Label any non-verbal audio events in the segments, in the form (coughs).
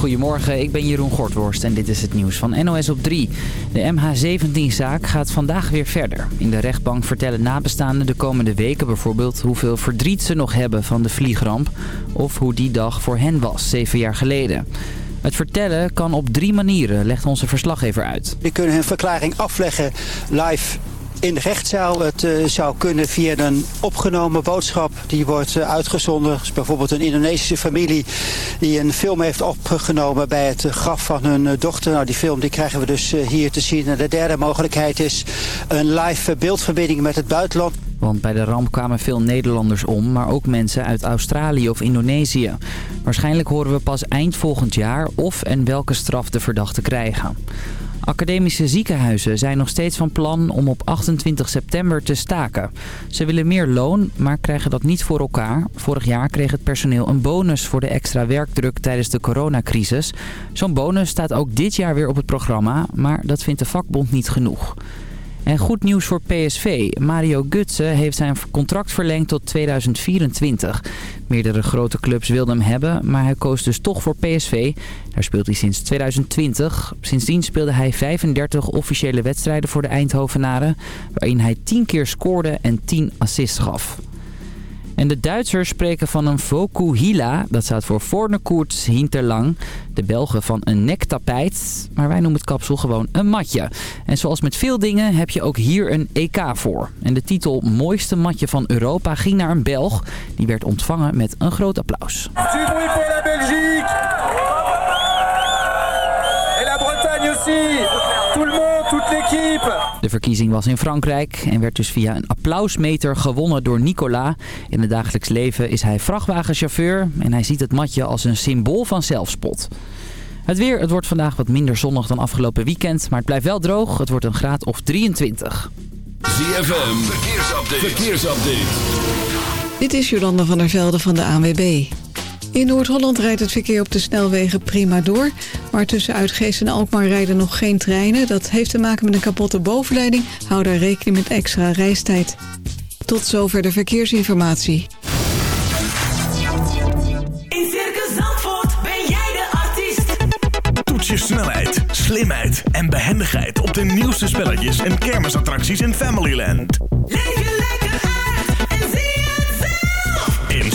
Goedemorgen, ik ben Jeroen Gortworst en dit is het nieuws van NOS op 3. De MH17-zaak gaat vandaag weer verder. In de rechtbank vertellen nabestaanden de komende weken bijvoorbeeld... hoeveel verdriet ze nog hebben van de vliegramp... of hoe die dag voor hen was, zeven jaar geleden. Het vertellen kan op drie manieren, legt onze verslaggever uit. Die kunnen hun verklaring afleggen live in de rechtszaal. Het uh, zou kunnen via een opgenomen boodschap. Die wordt uh, uitgezonden. Dus bijvoorbeeld een Indonesische familie die een film heeft opgenomen bij het graf van hun uh, dochter. Nou, die film die krijgen we dus hier te zien. En de derde mogelijkheid is een live beeldverbinding met het buitenland. Want bij de ramp kwamen veel Nederlanders om, maar ook mensen uit Australië of Indonesië. Waarschijnlijk horen we pas eind volgend jaar of en welke straf de verdachten krijgen. Academische ziekenhuizen zijn nog steeds van plan om op 28 september te staken. Ze willen meer loon, maar krijgen dat niet voor elkaar. Vorig jaar kreeg het personeel een bonus voor de extra werkdruk tijdens de coronacrisis. Zo'n bonus staat ook dit jaar weer op het programma, maar dat vindt de vakbond niet genoeg. En goed nieuws voor PSV. Mario Gutsen heeft zijn contract verlengd tot 2024. Meerdere grote clubs wilden hem hebben, maar hij koos dus toch voor PSV. Daar speelt hij sinds 2020. Sindsdien speelde hij 35 officiële wedstrijden voor de Eindhovenaren... waarin hij 10 keer scoorde en 10 assists gaf. En de Duitsers spreken van een Vokuhila, dat staat voor Vornekoerts Hinterlang. De Belgen van een nektapijt, maar wij noemen het kapsel gewoon een matje. En zoals met veel dingen heb je ook hier een EK voor. En de titel Mooiste matje van Europa ging naar een Belg. Die werd ontvangen met een groot applaus. Belgique Et la Bretagne aussi Tout le De verkiezing was in Frankrijk en werd dus via een applausmeter gewonnen door Nicolas. In het dagelijks leven is hij vrachtwagenchauffeur en hij ziet het matje als een symbool van zelfspot. Het weer, het wordt vandaag wat minder zonnig dan afgelopen weekend, maar het blijft wel droog. Het wordt een graad of 23. ZFM, verkeersupdate. verkeersupdate. Dit is Jolanda van der Velde van de ANWB. In Noord-Holland rijdt het verkeer op de snelwegen prima door. Maar tussen Uitgeest en Alkmaar rijden nog geen treinen. Dat heeft te maken met een kapotte bovenleiding. Hou daar rekening met extra reistijd. Tot zover de verkeersinformatie. In Circus Zandvoort ben jij de artiest. Toets je snelheid, slimheid en behendigheid op de nieuwste spelletjes en kermisattracties in Familyland. Leef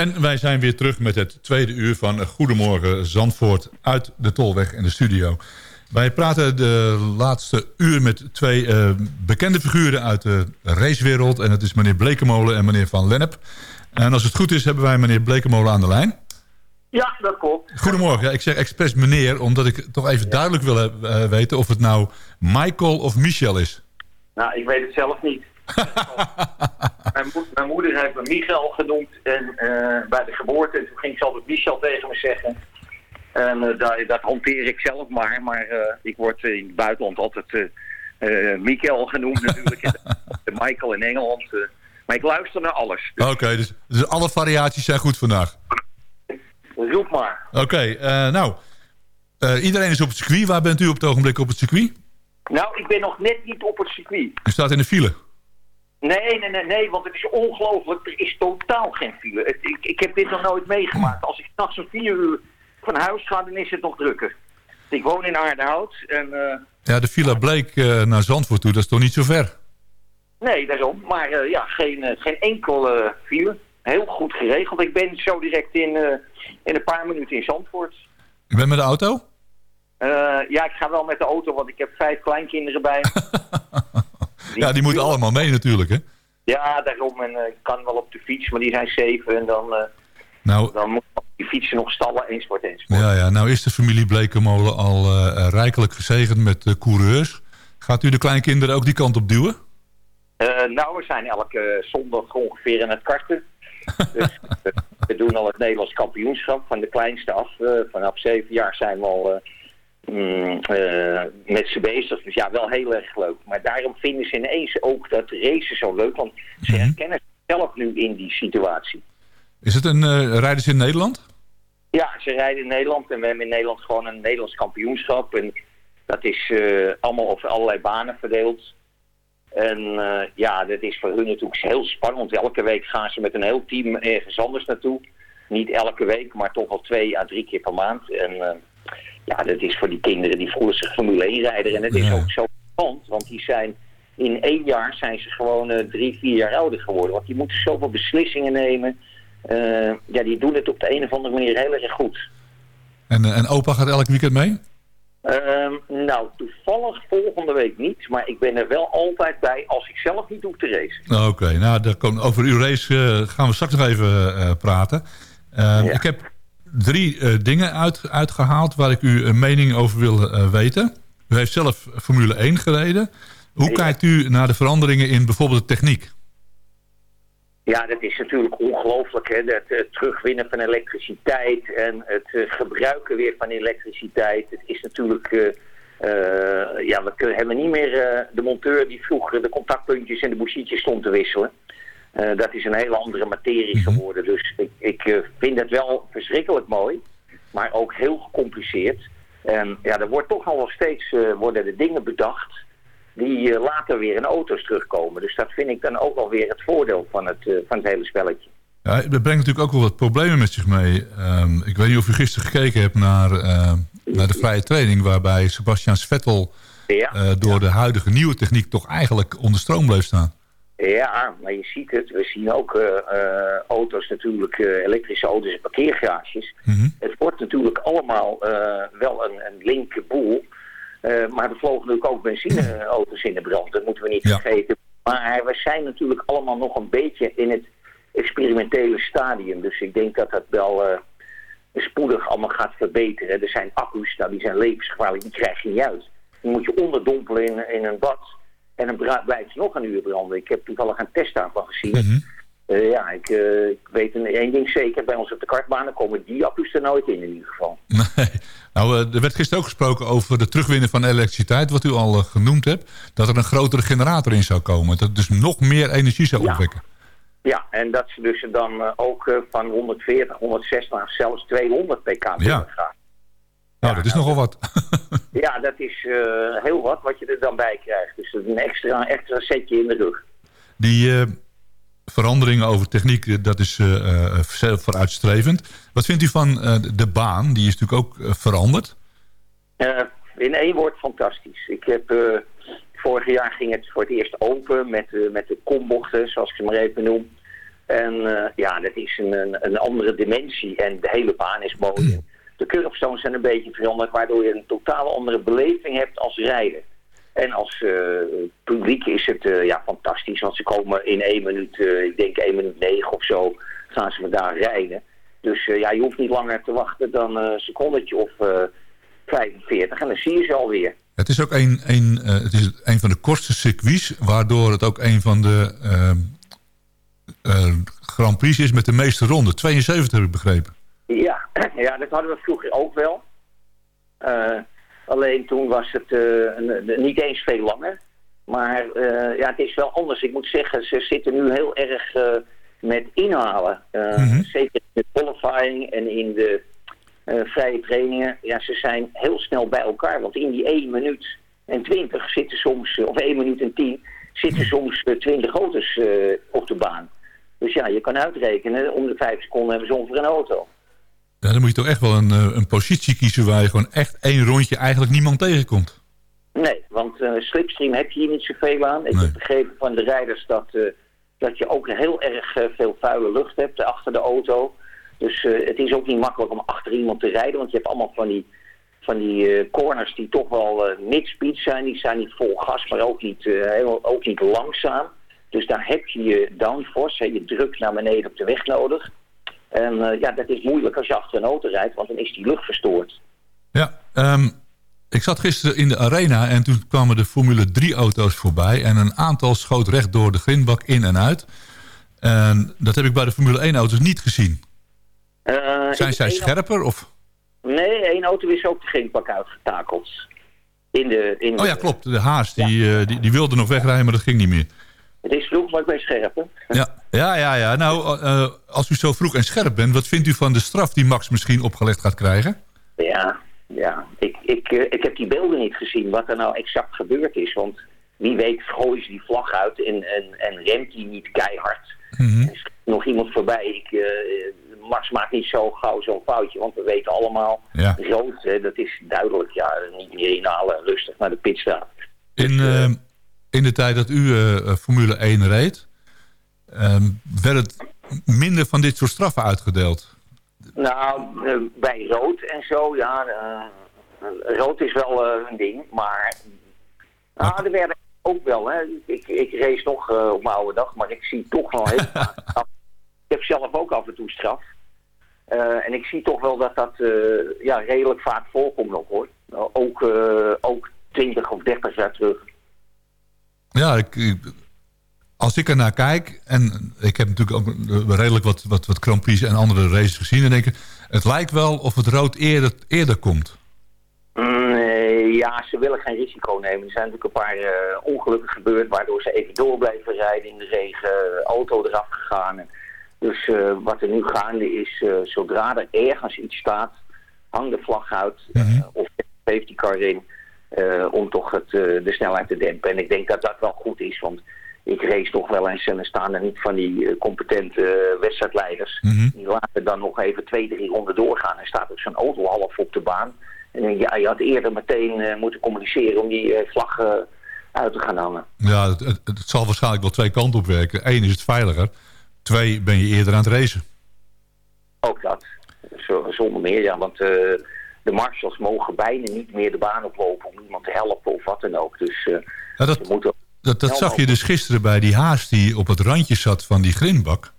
En wij zijn weer terug met het tweede uur van Goedemorgen Zandvoort uit de Tolweg in de studio. Wij praten de laatste uur met twee eh, bekende figuren uit de racewereld. En dat is meneer Blekemolen en meneer Van Lennep. En als het goed is hebben wij meneer Blekemolen aan de lijn. Ja, dat klopt. Goedemorgen. Ja, ik zeg expres meneer, omdat ik toch even duidelijk wil eh, weten... of het nou Michael of Michel is. Nou, ik weet het zelf niet. (laughs) mijn, mo- mijn moeder heeft me Michael genoemd en eh, bij de geboorte toen ging ze altijd Michel tegen me zeggen. En eh, dat, dat hanteer ik zelf maar, maar eh, ik word in het buitenland altijd eh, Michael genoemd natuurlijk. En (laughs) Michael in Engeland. maar ik luister naar alles. Dus Oké, dus, dus alle variaties zijn goed vandaag. roep maar. Oké, nou... iedereen is op het circuit. Waar bent u op het ogenblik op het circuit? Nou, ik ben nog net niet op het circuit. U staat in de file. Nee, nee, nee, nee, want het is ongelooflijk. Er is totaal geen file. Het- ik, ik heb dit nog nooit meegemaakt. Als ik s'nachts om vier uur van huis ga, dan is het nog drukker. Ik woon in Aardenhout en... eh, Ja, de Villa Bleek eh, naar Zandvoort toe, dat is toch niet zo ver? nee, daarom. Maar eh, ja, geen, geen enkel file. Heel goed geregeld. Ik ben zo direct in, in een paar minuten in Zandvoort. U bent met de auto? Ja, ik ga wel met de auto, want ik heb vijf kleinkinderen bij. (laughs) Ja, die moeten allemaal mee natuurlijk, hè? Ja, daarom. En eh, ik kan wel op de fiets, maar die zijn zeven. En dan, eh, Nou, dan moet die fietsen nog stallen, enzovoort, enzovoort. ja, ja, nou is de familie Blekemolen al eh, rijkelijk gezegend met coureurs. Gaat u de kleinkinderen ook die kant op duwen? Nou, we zijn elke zondag ongeveer in het karten. (laughs) dus we doen al het Nederlands kampioenschap van de kleinste af. Vanaf zeven jaar zijn we al mm, eh, met ze bezig. Dus ja, wel heel erg leuk. Maar daarom vinden ze ineens ook dat racen zo leuk. Want ze herkennen zichzelf nu in die situatie. Is het een eh rijden ze in Nederland? Ja, ze rijden in Nederland en we hebben in Nederland gewoon een Nederlands kampioenschap. En dat is eh, allemaal over allerlei banen verdeeld. En ja, dat is voor hun natuurlijk heel spannend. Elke week gaan ze met een heel team ergens anders naartoe. Niet elke week, maar toch al twee à drie keer per maand. En ja, dat is voor die kinderen, die voelen zich Formule 1 rijder. En het is Ja. ook zo spannend, want die zijn in één jaar zijn ze gewoon eh, drie, vier jaar ouder geworden. Want die moeten zoveel beslissingen nemen. Eh, ja, die doen het op de een of andere manier heel erg goed. En, eh, en opa gaat elk weekend mee? Ehm, nou, toevallig volgende week niet. Maar ik ben er wel altijd bij als ik zelf niet hoef te racen. Oké, nou daar komt, over uw race gaan we straks nog even praten. Eh, Ja. Ik heb drie eh, dingen uit, uitgehaald waar ik u een mening over wil eh, weten. U heeft zelf Formule 1 gereden. Hoe Ja. kijkt u naar de veranderingen in bijvoorbeeld de techniek? Ja, dat is natuurlijk ongelooflijk. Hè? Het eh, terugwinnen van elektriciteit en het gebruiken weer van elektriciteit. Het is natuurlijk... ja, we kunnen, hebben niet meer de monteur die vroeger de contactpuntjes en de bouchietjes stond te wisselen. Eh, dat is een hele andere materie geworden. Dus ik, ik eh, vind het wel verschrikkelijk mooi, maar ook heel gecompliceerd. En ja, er wordt toch al wel steeds eh, worden er dingen bedacht die later weer in auto's terugkomen. Dus dat vind ik dan ook alweer het voordeel van het, van het hele spelletje. Ja, dat brengt natuurlijk ook wel wat problemen met zich mee. Ehm, ik weet niet of u gisteren gekeken hebt naar, naar de vrije training... waarbij Sebastian Vettel Ja, door de huidige nieuwe techniek toch eigenlijk onder stroom bleef staan. Ja maar je ziet het. We zien ook eh, eh, auto's natuurlijk, eh, elektrische auto's en parkeergarages. Mhm. Het wordt natuurlijk allemaal wel een, een boel. Maar er vlogen natuurlijk ook benzineauto's in de brand. Dat moeten we niet Ja. vergeten. Maar we zijn natuurlijk allemaal nog een beetje in het experimentele stadium. Dus ik denk dat dat wel spoedig allemaal gaat verbeteren. Er zijn accu's, nou, die zijn levensgevaarlijk, die krijg je niet uit. Die moet je onderdompelen in, in een bad. En dan blijft ze nog een uur branden. Ik heb toevallig een test daarvan gezien. Mhm. Eh, ja, ik, eh, ik weet een, één ding zeker. Bij ons op de kartbanen komen die accu's er nooit in in ieder geval. (laughs) Nee. Nou, eh, er werd gisteren ook gesproken over de terugwinnen van elektriciteit... wat u al genoemd hebt. Dat er een grotere generator in zou komen. Dat dus nog meer energie zou opwekken. Ja, en dat ze dus dan ook van 140, 160 naar zelfs 200 pk Ja. gaan. Nou, dat is nogal wat. (laughs) Ja, dat is eh, heel wat wat je er dan bij krijgt. Dus een extra, extra setje in de rug. Die eh, veranderingen over techniek, eh, dat is zeer vooruitstrevend. Wat vindt u van de baan? Die is natuurlijk ook veranderd. In één woord fantastisch. Ik heb, vorig jaar ging het voor het eerst open met, met de kombochten, zoals ik ze maar even noem. En ja, dat is een, een, een andere dimensie en de hele baan is mooi. (clears throat) De curbstones zijn een beetje veranderd, waardoor je een totale andere beleving hebt als rijden. En als eh, publiek is het eh, ja, fantastisch, want ze komen in één minuut, eh, ik denk één minuut negen of zo, gaan ze daar rijden. Dus ja, je hoeft niet langer te wachten dan een secondetje of eh 45 en dan zie je ze alweer. Het is ook een, een, het is een van de kortste circuits... waardoor het ook een van de Grand Prix is met de meeste ronden. 72 heb ik begrepen. Ja, (clears throat) ja, dat hadden we vroeger ook wel. Eh, alleen toen was het eh, niet eens veel langer. Maar eh, ja, het is wel anders. Ik moet zeggen, ze zitten nu heel erg met inhalen. Mhm. Zeker in de qualifying en in de vrije trainingen. Ja, ze zijn heel snel bij elkaar. Want in die 1 minuut en 20 zitten soms, of 1 minuut en 10, zitten soms eh, 20 auto's op de baan. Dus ja, je kan uitrekenen, om de 5 seconden hebben ze ongeveer een auto. Ja, dan moet je toch echt wel een, eh, een positie kiezen... waar je gewoon echt één rondje eigenlijk niemand tegenkomt. Nee, want eh, slipstream heb je hier niet zoveel aan. Ik Nee. heb begrepen van de rijders dat, eh, dat je ook heel erg veel vuile lucht hebt achter de auto. Dus het is ook niet makkelijk om achter iemand te rijden, want je hebt allemaal van die, van die corners die toch wel mid-speed zijn. Die zijn niet vol gas, maar ook niet, heel, ook niet langzaam. Dus daar heb je je downforce, hè, je druk naar beneden op de weg nodig. En eh, ja, dat is moeilijk als je achter een auto rijdt, want dan is die lucht verstoord. Ja, ehm, ik zat gisteren in de arena en toen kwamen de Formule 3 auto's voorbij... en een aantal schoot recht door de grindbak in en uit. En dat heb ik bij de Formule 1 auto's niet gezien. Eh, Zijn zij scherper? Of... Nee, één auto is ook de grindbak uitgetakeld. In de, in Oh ja, klopt. De Haas die, eh, die, die wilde nog wegrijden, maar dat ging niet meer. Het is vroeg, maar ik ben scherp. Hè? Ja, ja, ja. ja. Nou, eh, als u zo vroeg en scherp bent... wat vindt u van de straf die Max misschien opgelegd gaat krijgen? Ja, ja. Ik, ik, eh, ik heb die beelden niet gezien, wat er nou exact gebeurd is. Want wie weet gooien ze die vlag uit en, en, en remt die niet keihard. Mhm. Er is nog iemand voorbij. Ik, eh, Max maakt niet zo gauw zo'n foutje, want we weten allemaal... Ja. Rood, hè, dat is duidelijk, ja, niet meer inhalen en rustig naar de pitstraat. In, eh, in de tijd dat u eh, Formule 1 reed... ehm, werd het minder van dit soort straffen uitgedeeld. Nou, eh, bij rood en zo, ja. eh, rood is wel eh, een ding, maar... Nou, er werden ook wel, hè. Ik, ik race nog eh, op mijn oude dag, maar ik zie toch wel heel vaak... (laughs) Ik heb zelf ook af en toe straf. Eh, en ik zie toch wel dat dat eh, ja, redelijk vaak voorkomt nog, hoor. Nou, ook, eh, ook 20 of 30 jaar terug. Ja, ik, ik- als ik er naar kijk... en ik heb natuurlijk ook eh, redelijk wat, wat, wat Grand Prix en andere races gezien... en denk ik, het lijkt wel of het rood eerder, eerder komt. Nee, ja, ze willen geen risico nemen. Er zijn natuurlijk een paar eh, ongelukken gebeurd... waardoor ze even door blijven rijden in de regen. Auto eraf gegaan. En dus eh, wat er nu gaande is... eh, zodra er ergens iets staat... hang de vlag uit. eh, of safety car in... eh, om toch het, eh, de snelheid te dempen. En ik denk dat dat wel goed is... want ik race toch wel eens en er staan er niet van die eh, competente wedstrijdleiders. Die laten dan nog even twee, drie ronden doorgaan. En staat ook zo'n auto half op de baan. En denk ik, ja, je had eerder meteen moeten communiceren om die vlag uit te gaan hangen. Ja, het, het, het zal waarschijnlijk wel twee kanten op werken. Eén is het veiliger. Twee, ben je eerder aan het racen. Ook dat. Zo- Zonder meer, ja. Want de marshals mogen bijna niet meer de baan oplopen om iemand te helpen of wat dan ook. Dus eh, Ja, dat, moeten... dat, zag je dus gisteren bij die haas die op het randje zat van die grindbak.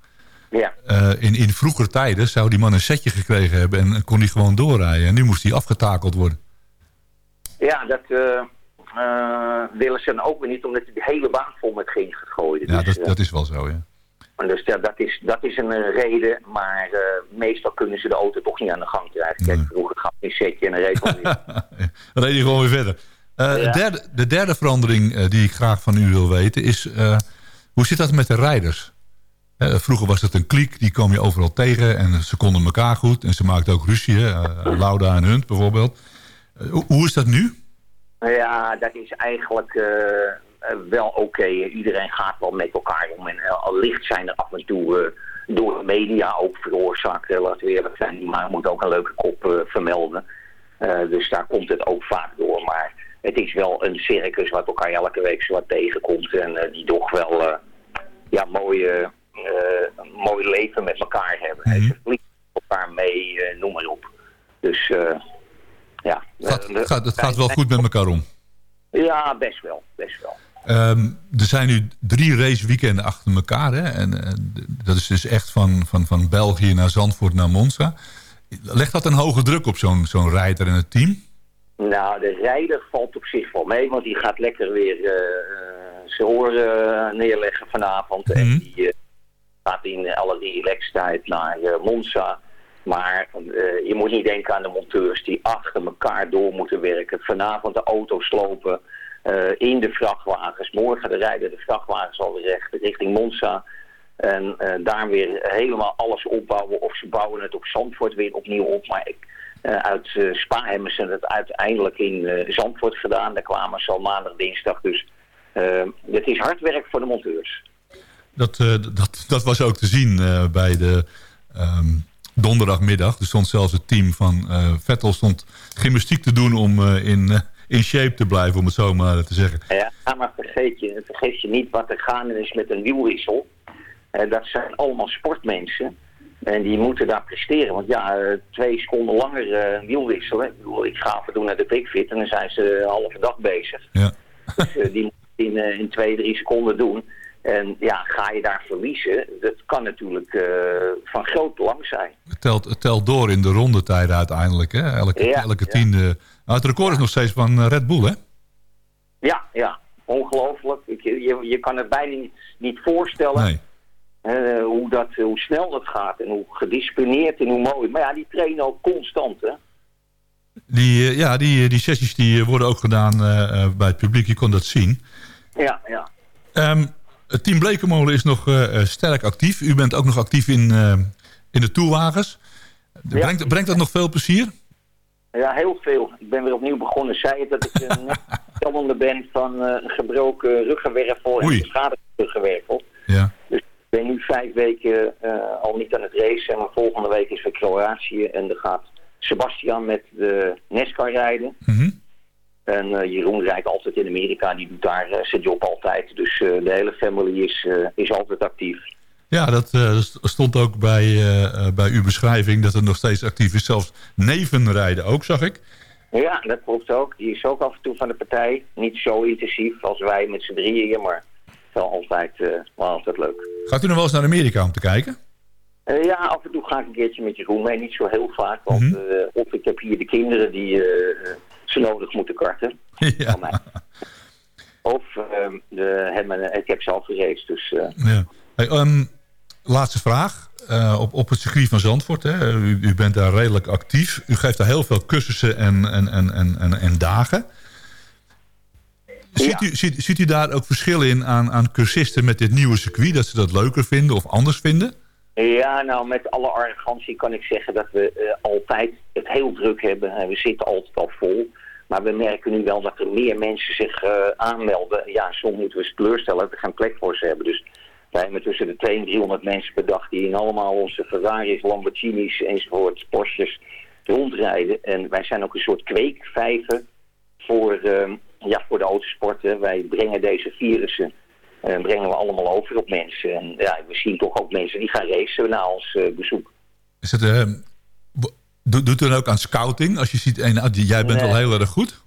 Ja, Eh, in, in vroeger tijden zou die man een setje gekregen hebben en kon hij gewoon doorrijden. En nu moest hij afgetakeld worden. ja dat eh, willen ze dan ook weer niet, omdat ze de hele baan vol met ging gegooid. Ja, Dus, dat, dat is wel zo, ja. Dus ja, dat, is, dat is een eh, reden, maar eh, meestal kunnen ze de auto toch niet aan de gang krijgen. Kijk, vroeger gaf je een setje en een reed weer. Dan reed hij (laughs) gewoon weer verder. Eh, Ja. de, derde, de derde verandering die ik graag van u wil weten is... hoe zit dat met de rijders? Vroeger was het een kliek, die kwam je overal tegen... en ze konden elkaar goed en ze maakten ook ruzie. (laughs) Lauda en Hunt bijvoorbeeld. Hoe- is dat nu? Ja, dat is eigenlijk wel oké. Iedereen gaat wel met elkaar om. En eh, al licht zijn er af en toe eh, door de media ook veroorzaakt. eh, laten we eerlijk zijn. Maar moet ook een leuke kop eh, vermelden. Eh, dus daar komt het ook vaak door. Maar het is wel een circus wat elkaar elke week zo wat tegenkomt. En eh, die toch wel eh, ja, mooie, een mooi leven met elkaar hebben. Mhm. Ze vliegen elkaar mee, eh, noem maar op. Dus eh, ja. Gaat, Eh, gaat, het gaat wel goed met elkaar om. Ja, best wel, best wel. Ehm, er zijn nu drie raceweekenden achter elkaar. Hè? En, eh, dat is dus echt van, van, van België naar Zandvoort naar Monza. Legt dat een hoge druk op zo'n zo'n rijder en het team? Nou, de rijder valt op zich wel mee, want die gaat lekker weer eh, zijn oren neerleggen vanavond. Mhm. En die eh, gaat in alle relaxedheid naar Monza. Maar je moet niet denken aan de monteurs die achter elkaar door moeten werken. Vanavond de auto's slopen in de vrachtwagens. Morgen de rijden de vrachtwagens alweer recht richting Monza. En eh, daar weer helemaal alles opbouwen. Of ze bouwen het op Zandvoort weer opnieuw op. Maar ik, eh, uit eh, Spa het uiteindelijk in eh, Zandvoort gedaan. Daar kwamen ze al maandag, dinsdag. Dus eh, het is hard werk voor de monteurs. Dat, eh, dat, dat was ook te zien eh, bij de ehm, donderdagmiddag. Er stond zelfs het team van eh, Vettel stond gymnastiek te doen om eh, in, eh, in shape te blijven, om het zo maar te zeggen. Ja, maar vergeet je, vergeet je niet wat er gaande is met een wielwissel. Eh, dat zijn allemaal sportmensen. En die moeten daar presteren. Want ja, eh, twee seconden langer eh, wielwisselen. Ik, bedoel, ik ga af en toe naar de BigFit en dan zijn ze een halve dag bezig. Ja. Dus die moet in, in twee, drie seconden doen. En ja, ga je daar verliezen, dat kan natuurlijk van groot belang zijn. Het telt, het telt door in de rondetijden uiteindelijk. Hè? Elke, Ja, elke ja. Nou, het record is nog steeds van eh, Red Bull, hè? Ja, ja, ongelooflijk. Ik, je, je kan het bijna niet, niet voorstellen. Nee. Eh, hoe, dat, hoe snel dat gaat en hoe gedisciplineerd en hoe mooi. Maar ja, die trainen ook constant, hè. Die, eh, ja, die, die sessies die worden ook gedaan bij het publiek. Je kon dat zien. Ja, ja. Ehm, het team Blekenmolen is nog sterk actief. U bent ook nog actief in, in de toelwagens. Brengt, brengt dat nog veel plezier? Ja, heel veel. Ik ben weer opnieuw begonnen. Zei het dat ik (laughs) een herstellende ben van eh, een gebroken ruggenwervel en Oei. een beschadigde ruggenwervel. Ja. Dus ik ben nu vijf weken eh, al niet aan het racen. En mijn volgende week is weer Kroatië. En dan gaat Sebastian met de NASCAR rijden. Mhm. En eh, Jeroen rijdt altijd in Amerika. Die doet daar eh, zijn job altijd. Dus eh, de hele family is, eh, is altijd actief. Ja, dat eh, st- stond ook bij, eh, eh, bij uw beschrijving dat het nog steeds actief is. Zelfs nevenrijden ook, zag ik. Ja, dat klopt ook. Die is ook af en toe van de partij. Niet zo intensief als wij met z'n drieën hier, maar wel altijd, wel altijd leuk. Gaat u nog wel eens naar Amerika om te kijken? Ja, af en toe ga ik een keertje met Jeroen mee. Niet zo heel vaak, want Mhm. of ik heb hier de kinderen die ze nodig moeten karten. (laughs) ja. Van mij. Of ehm, de, hebben, ik heb zelf geraced, dus... ja. Hey, ehm, laatste vraag. Eh, op, op het circuit van Zandvoort. Hè. U, u bent daar redelijk actief. U geeft daar heel veel cursussen en, en, en, en, en, en dagen. Ziet, u, ziet, ziet u daar ook verschil in aan, aan cursisten met dit nieuwe circuit? Dat ze dat leuker vinden of anders vinden? Ja, nou, met alle arrogantie kan ik zeggen dat we eh, altijd het heel druk hebben. En we zitten altijd al vol. Maar we merken nu wel dat er meer mensen zich eh, aanmelden. Ja, soms moeten we ze teleurstellen dat we geen plek voor ze hebben. Dus wij hebben tussen de 200 en 300 mensen per dag... die in allemaal onze Ferraris, Lamborghinis enzovoort, Porsches rondrijden. En wij zijn ook een soort kweekvijver voor, eh, ja, voor de autosporten. Wij brengen deze virussen eh, brengen we allemaal over op mensen. En ja, we zien toch ook mensen die gaan racen na ons eh, bezoek. Is het, eh, w- doet, u dan ook aan scouting? Als je ziet, hey, nou, die- jij bent Nee. wel heel erg goed.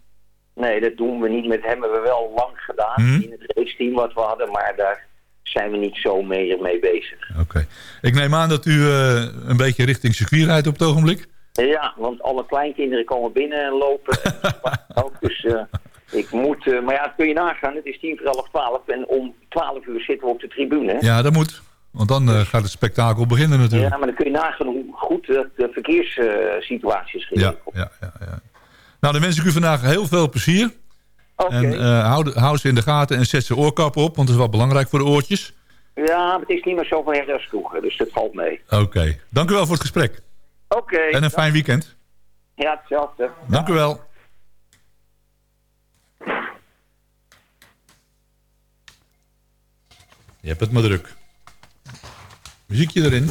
Nee, dat doen we niet. Met hem hebben we wel lang gedaan Mhm. in het raceteam wat we hadden, maar daar zijn we niet zo mee, mee bezig. Oké. Ik neem aan dat u eh, een beetje richting circuit rijdt op het ogenblik. Ja, want alle kleinkinderen komen binnen en lopen. En (laughs) ook, dus eh, ik moet... eh, maar ja, dat kun je nagaan. Het is tien voor half twaalf en om twaalf uur zitten we op de tribune. hè. Ja, dat moet. Want dan eh, gaat het spektakel beginnen natuurlijk. Ja, maar dan kun je nagaan hoe goed de, verkeerssituatie is Ja, ja, ja, ja. Nou, dan wens ik u vandaag heel veel plezier. En eh, hou, hou ze in de gaten en zet ze oorkappen op, want dat is wel belangrijk voor de oortjes. Ja, maar het is niet meer zoveel her als vroeger, dus dat valt mee. Oké, dank u wel voor het gesprek. Oké. En een fijn weekend. Ja, hetzelfde. Dank u wel. Je hebt het maar druk. Muziekje erin.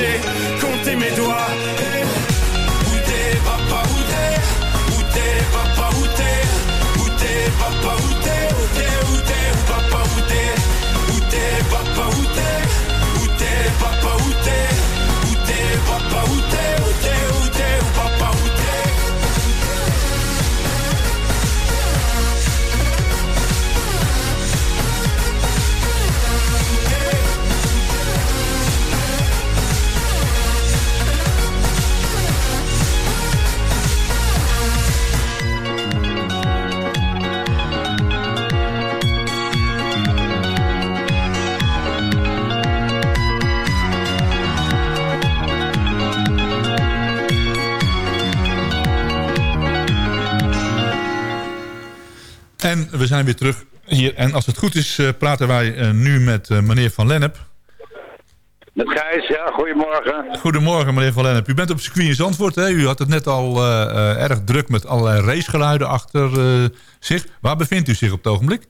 j'ai compté mes doigts. Eh, Où t'es papa, où t'es? Où t'es papa, où t'es? Où t'es papa, où t'es? Où t'es, où t'es, où t'es? Où t'es où t'es? Où t'es où t'es? Où t'es, où t'es, En we zijn weer terug hier. En als het goed is, eh, praten wij eh, nu met eh, meneer Van Lennep. Met Gijs, ja, goedemorgen. Goedemorgen, meneer Van Lennep. U bent op circuit in Zandvoort. Hè? U had het net al erg druk met allerlei racegeluiden achter zich. Waar bevindt u zich op het ogenblik?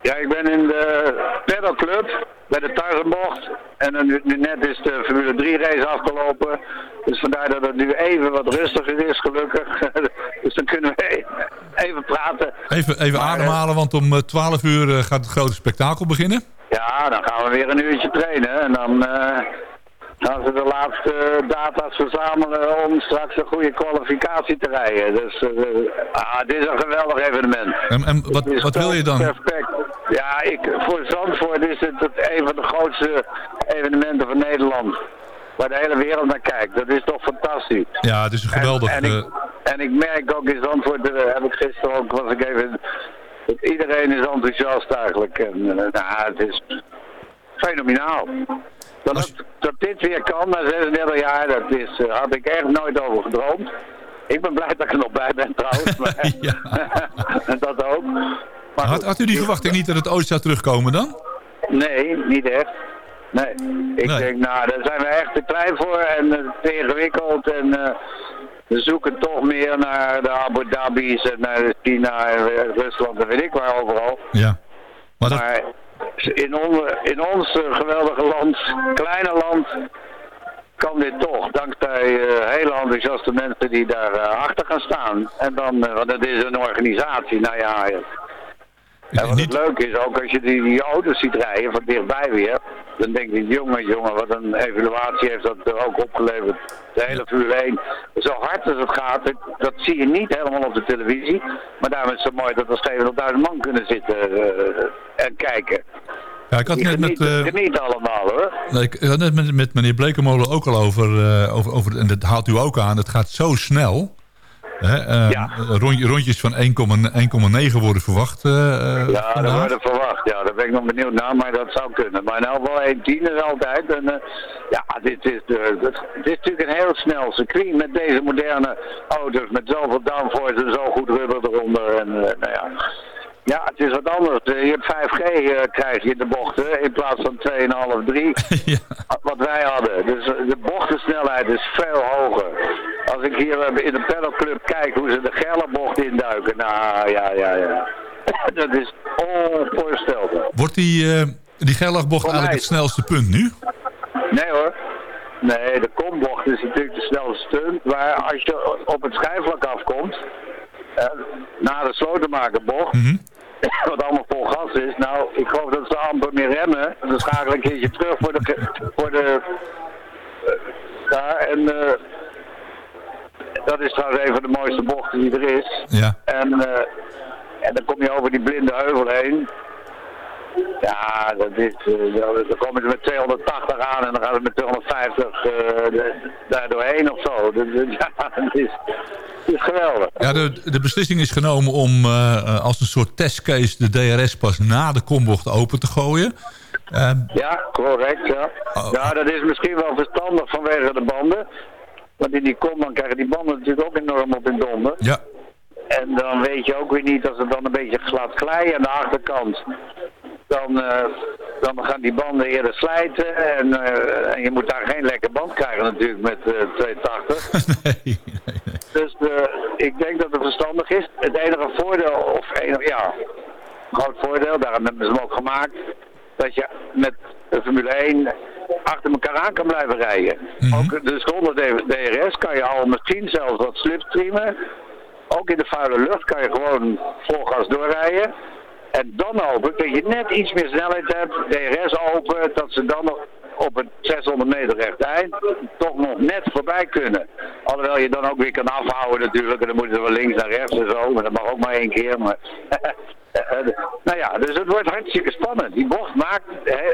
Ja, ik ben in de pedalclub bij de Tuigenbocht. En nu, nu net is de Formule 3 race afgelopen. Dus vandaar dat het nu even wat rustiger is, gelukkig. (laughs) dus dan kunnen we e- even praten. Even, even Maar, ademhalen, want om eh, 12 uur eh, gaat het grote spektakel beginnen. Ja, dan gaan we weer een uurtje trainen. En dan eh, gaan ze de laatste data's verzamelen om straks een goede kwalificatie te rijden. Dus eh, ah, het is een geweldig evenement. En, en wat, wat wil je dan? Perfect. Ja, ik, voor Zandvoort is het, het een van de grootste evenementen van Nederland. Waar de hele wereld naar kijkt. Dat is toch fantastisch. Ja, het is een geweldig... En, en, ik, eh, en ik merk ook in Zandvoort, eh, heb ik gisteren ook, was ik even... Iedereen is enthousiast eigenlijk. En eh, nou, het is fenomenaal. Dat, het- dat dit weer kan na 36 jaar, dat is, eh, had ik echt nooit over gedroomd. Ik ben blij dat ik er nog bij ben trouwens. Maar, (laughs) (laughs) en dat ook. Maar had, had u die verwachting niet dat het ooit zou terugkomen dan? Nee, niet echt. Nee, ik Nee. denk, nou, daar zijn we echt te klein voor en eh, te ingewikkeld. En eh, we zoeken toch meer naar de Abu Dhabi's en naar China en Rusland en weet ik waar overal. Ja. Maar dat, Maar in, on, in ons eh, geweldige land, kleine land, kan dit toch. Dankzij eh, hele enthousiaste mensen die daar eh, achter gaan staan. En dan, want het is een organisatie, nou ja. ja. En wat het leuke is, ook als je die, die auto's ziet rijden van dichtbij weer, dan denk je, jongen, jongen, wat een evaluatie heeft dat er ook opgeleverd. De hele Formule 1. Zo hard als het gaat, dat, dat zie je niet helemaal op de televisie. Maar daarom is het zo mooi dat er 700.000 man kunnen zitten en kijken. ja, ik had net met... genieten, eh, genieten allemaal hoor. Nee, ik had net met, met meneer Blekemolen ook al over, eh, over, over, en dat haalt u ook aan, het gaat zo snel. Hè, eh, rond- rondjes van 1,9 worden verwacht. eh, Ja, dat wordt verwacht. Ja, daar ben ik nog benieuwd naar, maar dat zou kunnen. Maar in elk geval 1-10 is altijd. En, ja, dit is, de, dit, is natuurlijk een heel snel circuit met deze moderne auto's. Met zoveel downforce en zo goed rubber eronder. En, nou ja. Ja, het is wat anders. Eh, Je hebt 5G eh, krijg je in de bochten in plaats van 2,5, 3. (laughs) Wat wij hadden. Dus eh, de bochtensnelheid is veel hoger. Als ik hier in de pedalclub kijk hoe ze de gele bocht induiken. Nou, ja, ja, ja. (laughs) Dat is onvoorstelbaar. Wordt die, eh die gellachtbocht eigenlijk het snelste punt nu? Nee hoor. Nee, de kombocht is natuurlijk de snelste stunt. Maar als je op het schijfvlak afkomt, na de slotenmakerbocht, (coughs) wat allemaal vol gas is. Nou, ik geloof dat ze amper meer remmen. Dan schakel ik een keertje terug voor de... Voor de eh, daar en... eh, dat is trouwens een van de mooiste bochten die er is. Ja. En, eh, en dan kom je over die blinde heuvel heen. Ja, dat is, eh, dan komen ze met 280 aan en dan gaan ze met 250 eh, de- daar doorheen of zo. Dat, (laughs) ja, het is, het is geweldig. Ja, de, de beslissing is genomen om eh, eh, als een soort testcase de DRS pas na de kombocht open te gooien. Eh, Ja, correct, ja. Ja, dat is misschien wel verstandig vanwege de banden. Want in die kom dan krijgen die banden natuurlijk ook enorm op in donder. Ja. En dan weet je ook weer niet als het dan een beetje laat glijden aan de achterkant. Dan, eh, dan gaan die banden eerder slijten en, eh, en je moet daar geen lekker band krijgen natuurlijk met eh 280. (laughs) Dus ik denk dat het verstandig is. Het enige voordeel, of enig, ja, groot voordeel, daarom hebben ze hem ook gemaakt, dat je met de Formule 1 achter elkaar aan kan blijven rijden. Ook dus zonder DRS kan je al misschien zelfs wat slipstreamen. Ook in de vuile lucht kan je gewoon vol gas doorrijden. En dan hoop ik dat je net iets meer snelheid hebt, DRS open, dat ze dan nog op het 600 meter recht eind toch nog net voorbij kunnen. Alhoewel je dan ook weer kan afhouden natuurlijk, en dan moeten ze wel links naar rechts en zo, maar dat mag ook maar één keer. Maar (laughs) nou ja, dus het wordt hartstikke spannend. Die bocht maakt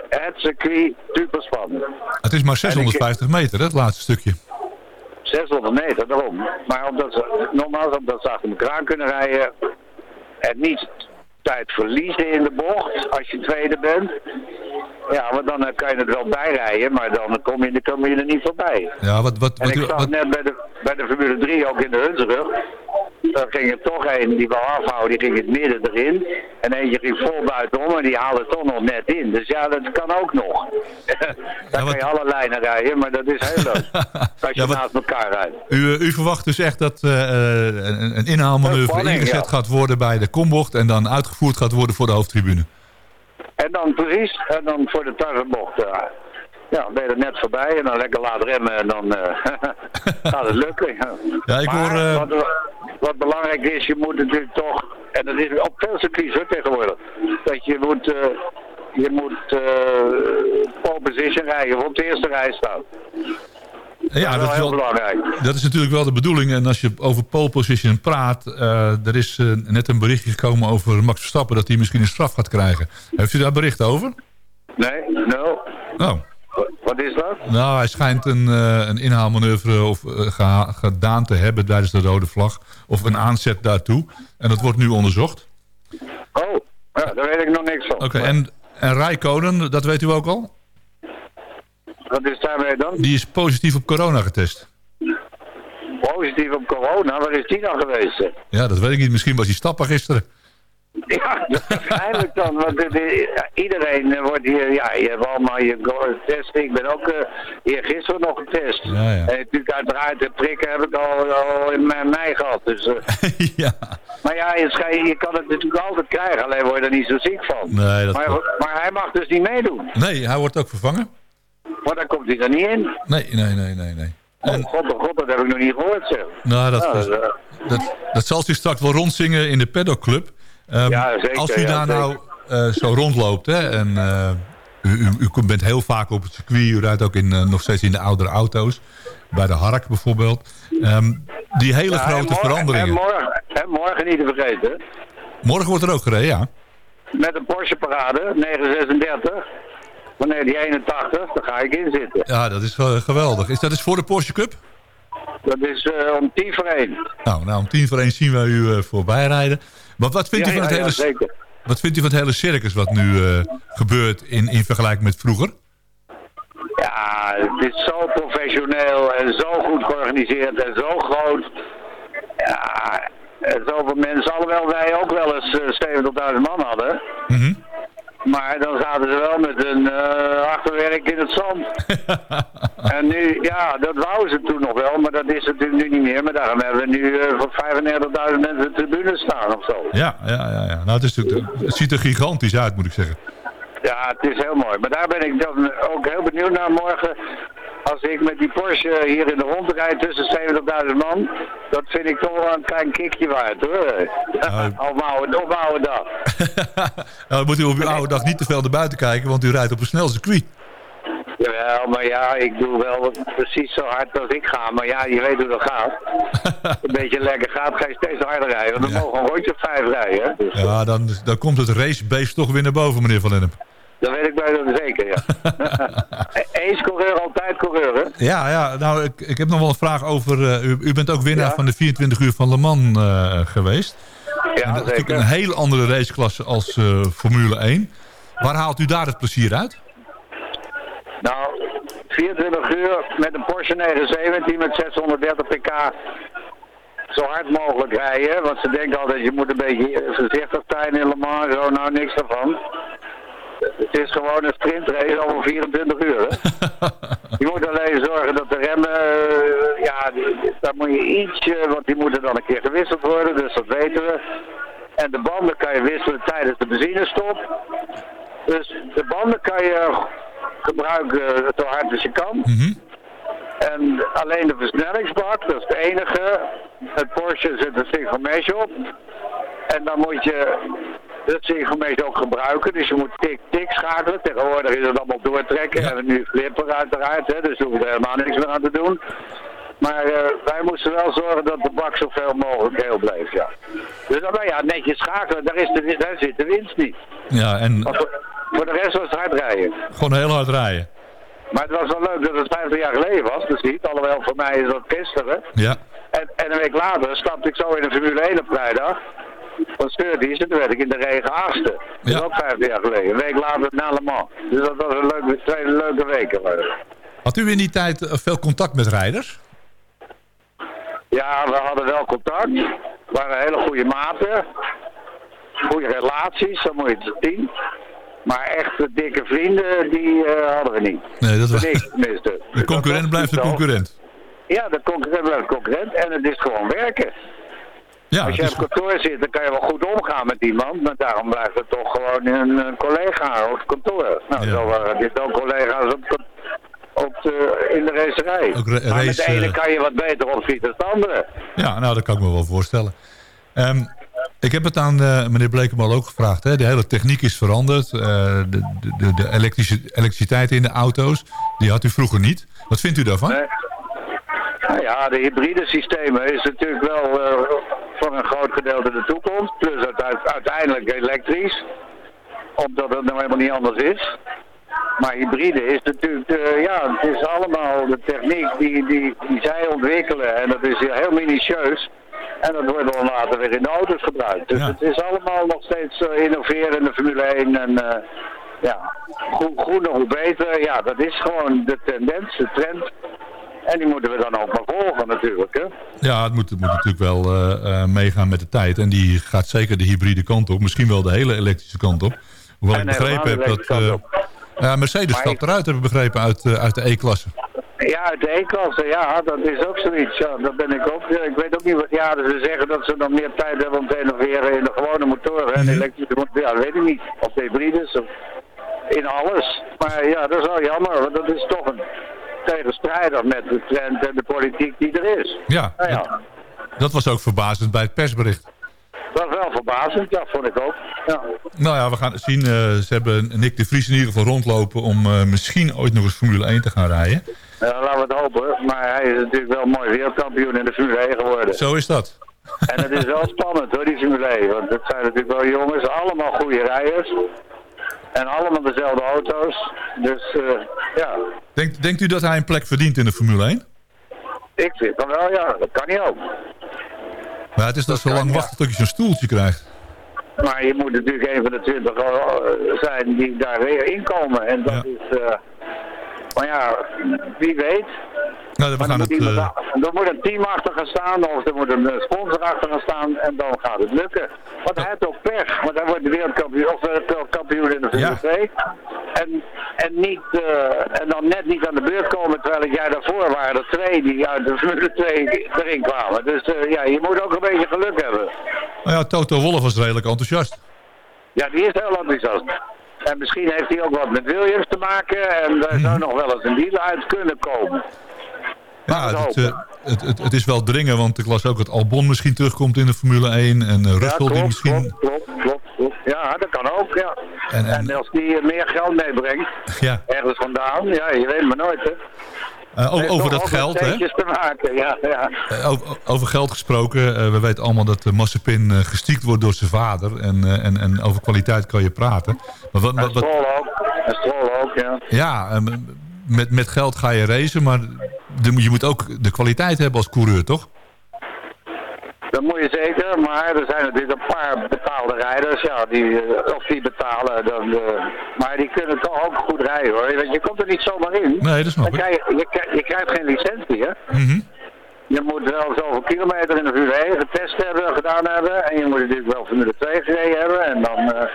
het circuit super spannend. het is maar 650 meter, hè, het laatste stukje. 600 meter, daarom. Maar omdat ze, nogmaals, omdat ze achter elkaar kunnen rijden en niet tijd verliezen in de bocht als je tweede bent. Ja, want dan eh, kan je het wel bijrijden, maar dan kom je, dan kom je er niet voorbij. Ja, wat, wat, En wat, ik zag wat- net bij de, bij de Formule 3 ook in de Hunsrug. Daar ging er toch een die wou afhouden, die ging het midden erin. En eentje ging vol buitenom en die haalde toch nog net in. Dus ja, dat kan ook nog. (laughs) Daar kan je alle lijnen rijden, maar dat is heel leuk. (laughs) Als je Ja, wat- naast elkaar rijdt. u, eh, u verwacht dus echt dat eh, een, een inhaalmanoeuvre ingezet ja. gaat worden bij de kombocht... en dan uitgevoerd gaat worden voor de hoofdtribune. En dan precies, en dan voor de tarrebocht. eh, ja, ben je er net voorbij en dan lekker laat remmen en dan eh, (laughs) gaat het lukken. Ja, ik maar hoor, eh, wat, wat belangrijk is, je moet natuurlijk toch, en dat is op veel circuits hoor, tegenwoordig, dat je moet, je moet eh pole position rijden op de eerste rij staan. Ja, dat is wel heel belangrijk. Dat is natuurlijk wel de bedoeling. En als je over pole position praat... eh, er is eh, net een berichtje gekomen over Max Verstappen... dat hij misschien een straf gaat krijgen. Heeft u daar bericht over? Nee, nul. Oh. Wat is dat? Nou, hij schijnt een, eh, een inhaalmanoeuvre of, gedaan te hebben tijdens de rode vlag. Of een aanzet daartoe. En dat wordt nu onderzocht. Oh, ja, daar weet ik nog niks van. Oké, en, en Rijkonen, dat weet u ook al? Wat is daarmee dan? Die is positief op corona getest. Positief op corona, waar is die dan geweest? Ja, dat weet ik niet. Misschien was hij stappen gisteren. Ja, waarschijnlijk dan. Want iedereen eh, wordt hier, ja, je hebt allemaal je testen. Ik ben ook uh, hier gisteren nog getest. Ja, ja. En natuurlijk uiteraard de prikken heb ik al, al in mijn mei gehad. Dus, eh, (laughs) ja. Maar ja, je, kan het natuurlijk altijd krijgen, alleen word je er niet zo ziek van. Nee, dat maar, maar hij mag dus niet meedoen, Nee, hij wordt ook vervangen. Want dan komt hij er niet in. Nee, nee, nee, nee, nee. Oh god, oh god, dat heb ik nog niet gehoord zeg. Nou, dat, Nou, dat, dat, eh, dat, dat zal zich straks wel rondzingen in de Paddock Club. Ehm, Ja, zeker, als u ja, daar zeker. nou eh, zo rondloopt, hè, en eh, u, u, u bent heel vaak op het circuit, u rijdt ook in, nog steeds in de oudere auto's, bij de Hark bijvoorbeeld. Ehm, die hele ja, en grote morgen- veranderingen. En morgen, en morgen niet te vergeten, Morgen wordt er ook gereden, ja. met een Porsche parade, 936. Wanneer die 81, dan ga ik in zitten. Ja, dat is wel geweldig. Is dat eens voor de Porsche Cup? Dat is eh, om tien voor één. Nou, nou, om tien voor één zien we u eh, voorbij rijden. Wat, wat, vindt Ja, u van ja, het hele, zeker. wat vindt u van het hele circus wat nu eh, gebeurt in, in vergelijking met vroeger? Ja, het is zo professioneel en zo goed georganiseerd en zo groot. Ja, en zoveel mensen, alhoewel wij ook wel eens eh, 70.000 man hadden. Mhm. Maar dan zaten ze wel met een eh, achterwerk in het zand. (laughs) en nu, ja, dat wouden ze toen nog wel, maar dat is natuurlijk nu niet meer. Maar daarom hebben we nu eh, voor 35.000 mensen de tribune staan of zo. Ja, ja, ja. ja. Nou, het, is, natuurlijk- het ziet er gigantisch uit, moet ik zeggen. Ja, het is heel mooi. Maar daar ben ik dan ook heel benieuwd naar morgen. Als ik met die Porsche hier in de rond rijd tussen 70.000 man. Dat vind ik toch wel een klein kickje waard hoor. (laughs) op oude, op een oude dag. (laughs) nou, dan moet u op uw oude dag niet te veel naar buiten kijken, want u rijdt op een snel circuit. Jawel, maar ja, ik doe wel precies zo hard als ik ga. Maar ja, je weet hoe dat gaat. (laughs) een beetje lekker gaat, ga je steeds harder rijden. Want we mogen een rondje of vijf rijden. Dus Ja, dan, dan komt het racebeest toch weer naar boven, meneer Van Lennep. Dat weet ik bijna zeker, ja. (laughs) Eens coureur, altijd coureur, hè? Ja, ja, nou, ik, ik heb nog wel een vraag over... eh, u, u bent ook winnaar Ja. van de 24 uur van Le Mans eh, geweest. Ja, dat is natuurlijk een hele andere raceklasse als eh, Formule 1. Waar haalt u daar het plezier uit? Nou, 24 uur met een Porsche 917 met 630 pk zo hard mogelijk rijden. Want ze denken altijd, je moet een beetje voorzichtig zijn in Le Mans. Zo, nou, niks daarvan. Het is gewoon een sprintrace over 24 uur. (laughs) Je moet alleen zorgen dat de remmen, eh, ja, daar moet je ietsje, want die moeten dan een keer gewisseld worden, dus dat weten we. En de banden kan je wisselen tijdens de benzinestop. Dus de banden kan je gebruiken zo hard als je kan. En alleen de versnellingsbak, dat is het enige. Het Porsche zit een single mesh op. En dan moet je dat single mesh ook gebruiken. Dus je moet tik-tik schakelen. Tegenwoordig is het allemaal doortrekken. En nu flipper uiteraard, hè, dus je er helemaal niks meer aan te doen. Maar eh, wij moesten wel zorgen dat de bak zoveel mogelijk heel bleef, ja. Dus dan, nou ja, netjes schakelen, daar, is de, daar zit de winst niet. Ja, en voor de rest was het hard rijden. gewoon heel hard rijden. Maar het was wel leuk dat het 50 jaar geleden was, dus niet. Alhoewel voor mij is dat gisteren. Ja. En, en een week later stapte ik zo in de Formule 1 op vrijdag. Van toen werd ik in de regen achtste. Dat is ook 50 jaar geleden. Een week later naar Le Mans. Dus dat was een leuke, twee leuke weken. Had u in die tijd eh, veel contact met rijders? Ja, we hadden wel contact. We waren hele goede maten. Goede relaties, zo moet je het zien. Maar echt dikke vrienden, die eh, hadden we niet. Nee, dat was... Niks, tenminste. De concurrent blijft de concurrent. Ja, de concurrent blijft concurrent. En het is gewoon werken. Ja, Als je het op kantoor zit, dan kan je wel goed omgaan met iemand. Maar daarom blijft het toch gewoon een, een collega op kantoor. Nou, Ja. zo waren dit ook collega's op, op de, in de racerij. Ook ra- maar met de ene eh, kan je wat beter opschieten dan de andere. Ja, nou, dat kan ik me wel voorstellen. Ehm, ik heb het aan eh, meneer Blekemal ook gevraagd. Hè? De hele techniek is veranderd. Eh, de, de, de elektrische, elektriciteit in de auto's, die had u vroeger niet. Wat vindt u daarvan? Nee. Nou ja, de hybride systemen is natuurlijk wel eh, voor een groot gedeelte de toekomst. Plus uite- uiteindelijk elektrisch. Omdat het nou helemaal niet anders is. Maar hybride is natuurlijk, eh, ja, het is allemaal de techniek die, die, die zij ontwikkelen. En dat is heel minutieus. En dat wordt dan later weer in de auto's gebruikt. Dus Ja. het is allemaal nog steeds eh, innoveren in de Formule 1. En eh, ja, groe- groener hoe beter. Ja, dat is gewoon de tendens, de trend. En die moeten we dan ook maar volgen natuurlijk. Hè? Ja, het moet, het moet natuurlijk wel eh, eh, meegaan met de tijd. En die gaat zeker de hybride kant op. Misschien wel de hele elektrische kant op. Hoewel En ik begrepen heb dat... ja, Mercedes Maar stapt ik- eruit, heb ik begrepen, uit, uit de E-klasse. Ja, uit de E-klasse, ja, dat is ook zoiets. Ja, dat ben ik ook. Ik weet ook niet wat. Ja, dus ze zeggen dat ze dan meer tijd hebben om te innoveren in de gewone motoren en elektrische motoren. Ja, dat weet ik niet. Of de hybrides of in alles. Maar ja, dat is wel jammer, want dat is toch een tegenstrijder met de trend en de politiek die er is. Ja, Nou ja, dat, dat was ook verbazend bij het persbericht. dat is wel verbazend, ja, vond ik ook. Ja. Nou ja, we gaan het zien. eh, ze hebben Nick de Vries in ieder geval rondlopen... om eh, misschien ooit nog eens Formule 1 te gaan rijden. Ja, laten we het hopen. Maar hij is natuurlijk wel mooi wereldkampioen in de Formule 1 geworden. Zo is dat. En het is wel (laughs) spannend hoor, die Formule 1. Want het zijn natuurlijk wel jongens, allemaal goede rijders. En allemaal dezelfde auto's. Dus eh, ja, Denkt, denkt u dat hij een plek verdient in de Formule 1? ik vind van wel ja, dat kan niet ook. Maar het is dat zo lang wachten tot je zo'n stoeltje krijgt. Maar je moet natuurlijk een van de twintig eh, zijn die daar weer inkomen. En dat is... eh, maar ja, wie weet. Nou, we Maar gaan er, het... moet iemand eh, er moet een team achter gaan staan of er moet een eh, sponsor achter gaan staan en dan gaat het lukken. Want hij heeft ook pech, want hij wordt de wereldkampioen of eh, kampioen in de Formule Ja. 2. En, en, niet, eh, en dan net niet aan de beurt komen, terwijl het jaar daarvoor waren er twee die uit de Formule 2 erin kwamen. Dus eh, ja, je moet ook een beetje geluk hebben. nou ja, Toto Wolff was redelijk enthousiast. Ja, die is heel enthousiast. En misschien heeft hij ook wat met Williams te maken en daar zou nog wel eens een deal uit kunnen komen. Ja, het, eh, het, het, het is wel dringen, want ik las ook dat Albon misschien terugkomt in de Formule 1. En eh, Russell die misschien... klopt, klopt, klopt, klopt. Ja, dat kan ook, ja. En- En, en- als die meer geld meebrengt, Ja, ergens vandaan, ja, je weet maar nooit, hè. eh, over toch dat geld, hè? te maken, ja, ja. Over, over geld gesproken, we weten allemaal dat uh, Mazepin eh, gestiekt wordt door zijn vader. En, en, en over kwaliteit kan je praten. Maar wat, wat, wat- ook, ook, ja. ja, met, met geld ga je racen, maar de- je moet ook de kwaliteit hebben als coureur, toch? Dat moet je zeker, maar er zijn natuurlijk een paar betaalde rijders, ja, die, eh, of die betalen, dan, eh, maar die kunnen toch ook goed rijden hoor. Want je komt er niet zomaar in. Nee, dat ik. krijg je, je, krijgt- je krijgt geen licentie, hè. Mhm. Je moet wel zoveel kilometer in de Formule 1 getest hebben, gedaan hebben. En je moet natuurlijk wel Formule 2 gereden hebben. En dan, eh,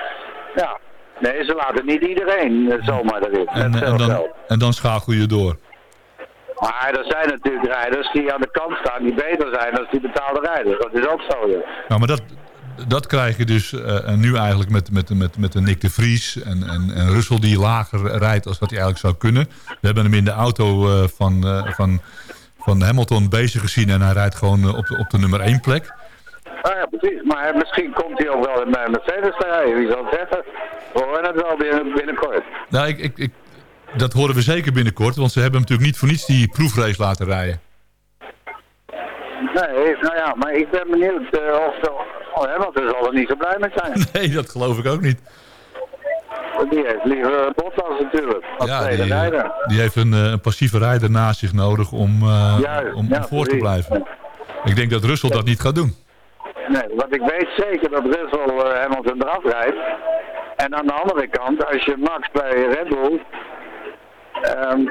ja. Nee, ze laten niet iedereen zomaar erin. En, dan, en dan schakel je door. Maar er zijn natuurlijk rijders die aan de kant staan die beter zijn dan die betaalde rijders. Dat is ook zo, ja. Nou, maar dat, dat krijg je dus en nu eigenlijk met, met, met, met de Nick de Vries en, en, en Russell die lager rijdt als wat hij eigenlijk zou kunnen. We hebben hem in de auto eh, van, eh, van, van Hamilton bezig gezien en hij rijdt gewoon op, de- op de nummer 1 plek. Nou ja, precies. Maar misschien komt hij ook wel in mijn Mercedes te rijden. Wie zal het zeggen? We horen het wel binnen, binnenkort. Nou, ik, ik, ik, dat horen we zeker binnenkort, want ze hebben hem natuurlijk niet voor niets die proefrace laten rijden. Nee, nou ja, maar ik ben benieuwd eh, of... Oh, Hamilton zal er niet zo blij mee zijn. (laughs) Nee, dat geloof ik ook niet. Die heeft liever Bottas natuurlijk, als Ja, tweede die, rijder. die heeft een, eh, een passieve rijder naast zich nodig om, eh, Juist, om, ja, om voor te blijven. Ik denk dat Russell dat niet gaat doen. Nee, want ik weet zeker dat Russell eh, Hamilton eraf rijdt. En aan de andere kant, als je Max bij Red Bull... ehm,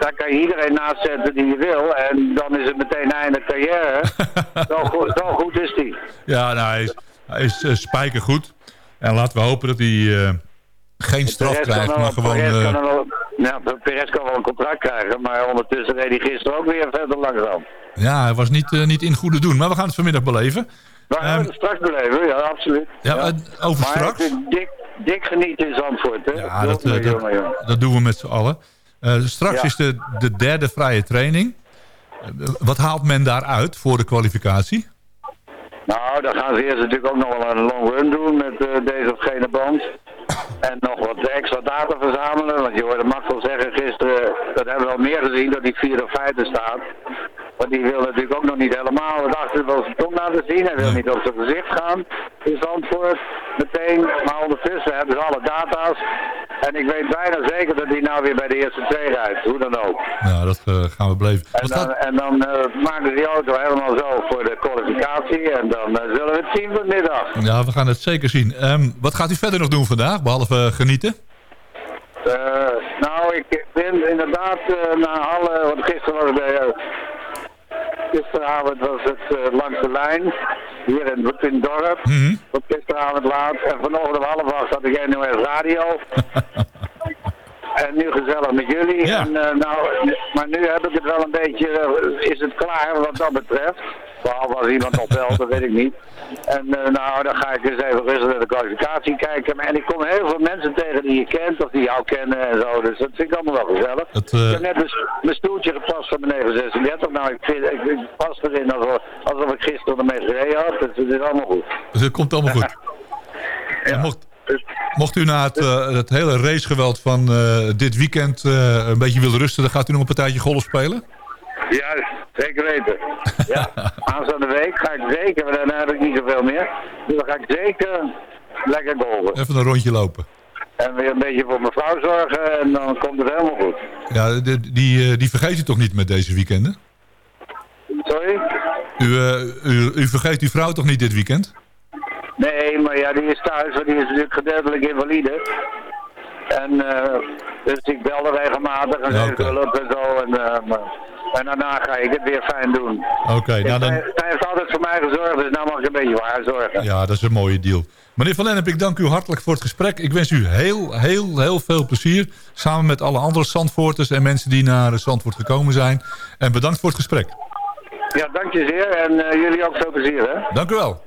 daar kan je iedereen naast zetten die je wil. En dan is het meteen einde carrière. (laughs) zo, goed, zo goed is die. Ja, nou, hij is, hij is eh, spijkergoed. En laten we hopen dat hij eh, geen straf krijgt, wel- maar gewoon... Perez, eh, kan wel, ja, Perez kan wel een contract krijgen, maar ondertussen reed hij gisteren ook weer verder langzaam. ja, hij was niet, niet in goede doen. Maar we gaan het vanmiddag beleven. We gaan Ehm, het straks beleven, ja, absoluut. Ja, over maar straks? het is dik, dik genieten in Zandvoort, hè? Ja, dat, eh, dat, jongen, jongen. dat doen we met z'n allen. Eh, straks Ja. is de, de derde vrije training. Eh, wat haalt men daaruit voor de kwalificatie? Nou, dan gaan ze eerst natuurlijk ook nog wel een long run doen met eh, deze of gene band. (clears throat) En nog wat extra data verzamelen, want je hoorde Max al zeggen gisteren, dat hebben we al meer gezien, dat die vierde feiten staat. Want die wil natuurlijk ook nog niet helemaal het achter wel zijn tong laten zien. Hij wil niet op zijn gezicht gaan in Zandvoort meteen. Maar ondertussen hebben ze alle data's. En ik weet bijna zeker dat hij nou weer bij de eerste twee rijdt. Hoe dan ook. Nou, dat eh, gaan we beleven. En Wat dan, en dan eh, maken ze die auto helemaal zo voor de kwalificatie. En dan eh, zullen we het zien vanmiddag. ja, we gaan het zeker zien. Ehm, wat gaat u verder nog doen vandaag, behalve eh, genieten? Nou, ik ben inderdaad naar Halle, want gisteren was ik bij, gisteravond was het uh, langs de lijn, hier in, in het dorp, mm -hmm. tot gisteravond laat. En vanochtend om half acht had ik NOS Radio. (laughs) en nu gezellig met jullie. Ja. En, nou, maar nu heb ik het wel een beetje, is het klaar wat dat betreft. Behalve als iemand nog belt, dat weet ik niet. En uh, nou, dan ga ik eens even rustig naar de kwalificatie kijken. En ik kom heel veel mensen tegen die je kent of die jou kennen en zo. Dus dat vind ik allemaal wel gezellig. Het. Ik heb net mijn stoeltje gepast van mijn 936. Nou, ik, vind, ik, ik pas erin alsof, alsof ik gisteren ermee gereden had. Dus het is allemaal goed. Dus het komt allemaal goed. (laughs) ja. mocht, mocht u na het, uh, het hele racegeweld van dit weekend een beetje willen rusten... dan gaat u nog een partijtje golf spelen? Ja, zeker weten. Ja, (laughs) aanstaande week ga ik zeker, maar dan heb ik niet zoveel meer. Dus dan ga ik zeker lekker golven. Even een rondje lopen. En weer een beetje voor mijn vrouw zorgen en dan komt het helemaal goed. Ja, die, die, die vergeet u toch niet met deze weekenden? Sorry? U, uh, u, u vergeet uw vrouw toch niet dit weekend? Maar ja, die is thuis, want die is natuurlijk gedeeltelijk invalide. En uh, dus ik bel er regelmatig en okay. hulp en zo. En, uh, en daarna ga ik het weer fijn doen. Oké, okay, nou dan... Hij, hij, heeft altijd voor mij gezorgd, dus nou mag ik een beetje voor haar zorgen. Ja, dat is een mooie deal. Meneer Van Lennep, ik dank u hartelijk voor het gesprek. Ik wens u heel, heel, heel veel plezier. Samen met alle andere Zandvoorters en mensen die naar Zandvoort gekomen zijn. En bedankt voor het gesprek. Ja, dank je zeer. En uh, jullie ook veel plezier, hè? Dank u wel.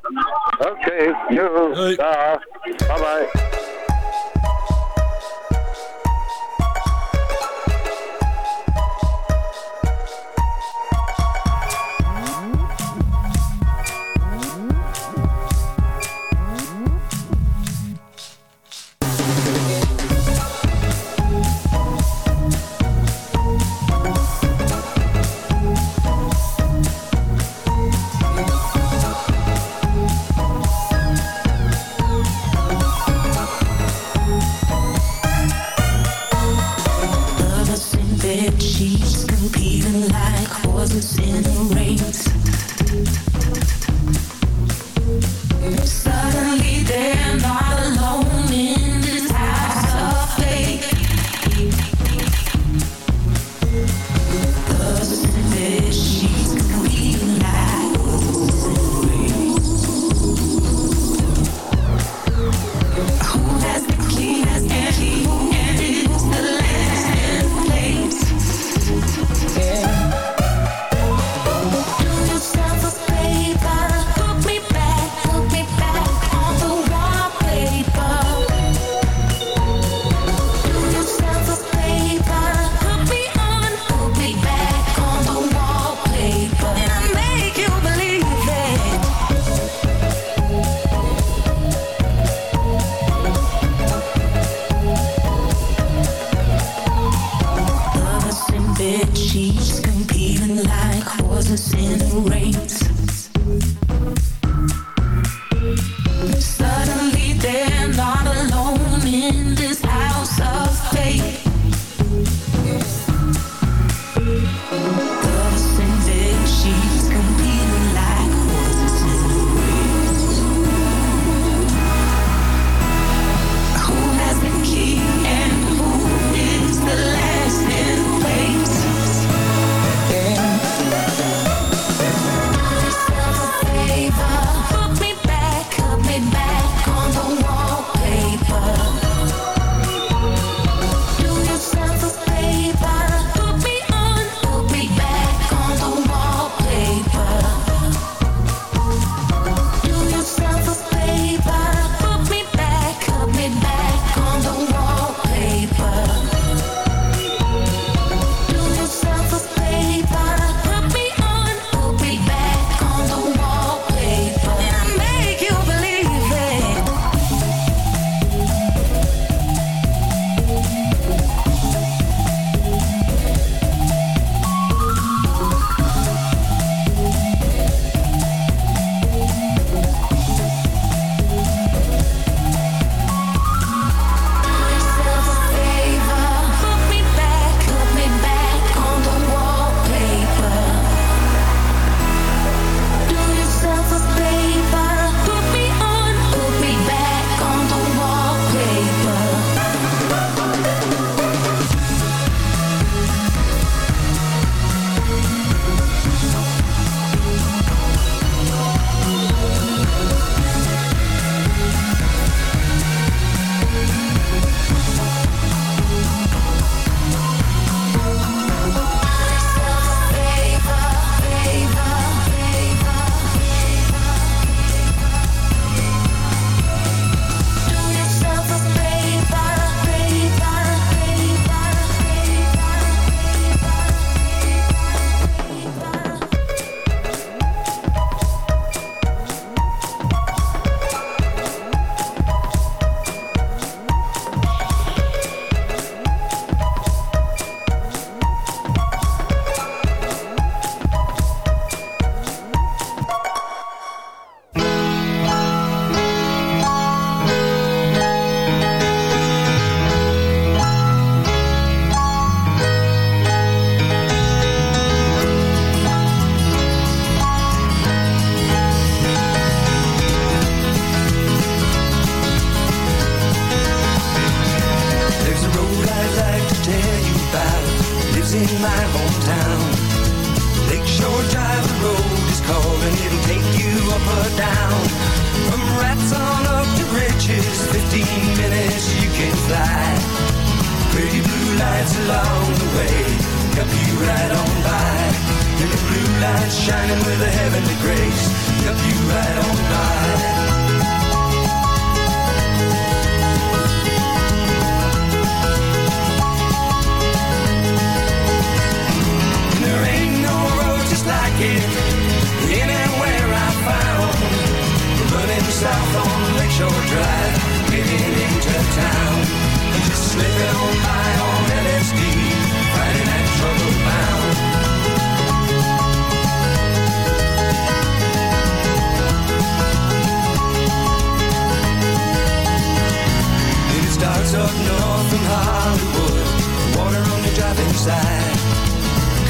Oké, okay. Dag. Bye bye. in the rain. Light with a heavenly grace. Help you right on by. There ain't no road just like it anywhere I found. Running south on Lakeshore Drive, getting into town. Just slipping on by on LSD, riding that trouble bound. Up north from Hollywood, water on the driving side.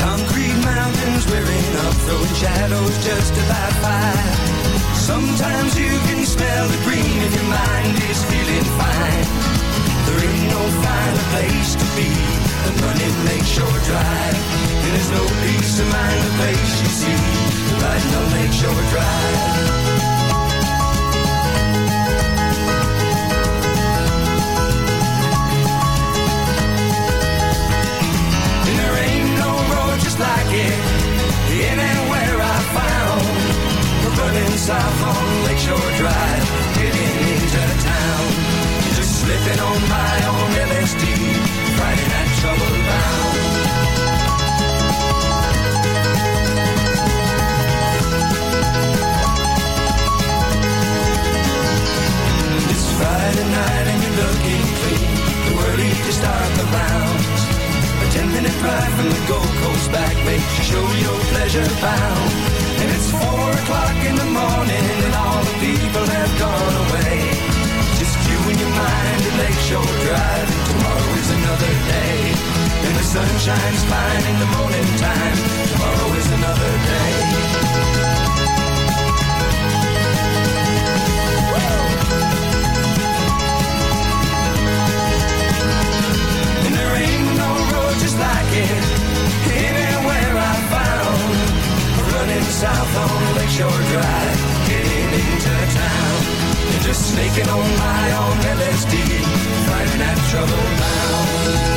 Concrete mountains rearing up, throwing shadows just about five. Sometimes you can smell the green if your mind is feeling fine. There ain't no finer place to be than running Lakeshore Drive. And there's no peace of mind the place you see riding on Lakeshore Drive. Like it anywhere I found. We're running south on Lakeshore Drive, getting into town. Just slipping on by on LSD, Friday night trouble bound. Friday night and you're looking clean. The early to start the rounds. Minute drive from the Gold Coast back makes you show your pleasure bound. And it's four o'clock in the morning and all the people have gone away. Just you and your mind at Lakeshore Drive. And tomorrow is another day. And the sun shines fine in the morning time. Tomorrow is another day. It anywhere I found. Running south on Lakeshore Drive, getting into town. And just snaking on by on LSD, finding that trouble bound.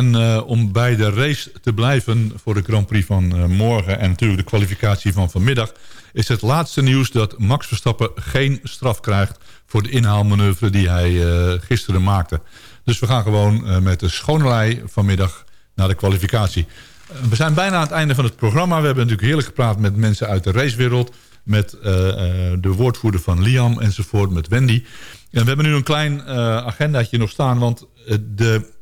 En eh, om bij de race te blijven voor de Grand Prix van eh, morgen... en natuurlijk de kwalificatie van vanmiddag... is het laatste nieuws dat Max Verstappen geen straf krijgt... voor de inhaalmanoeuvre die hij eh, gisteren maakte. Dus we gaan gewoon met de schone lei vanmiddag naar de kwalificatie. We zijn bijna aan het einde van het programma. We hebben natuurlijk heerlijk gepraat met mensen uit de racewereld... met de woordvoerder van Liam enzovoort, met Wendy. En we hebben nu een klein agendaatje nog staan... want de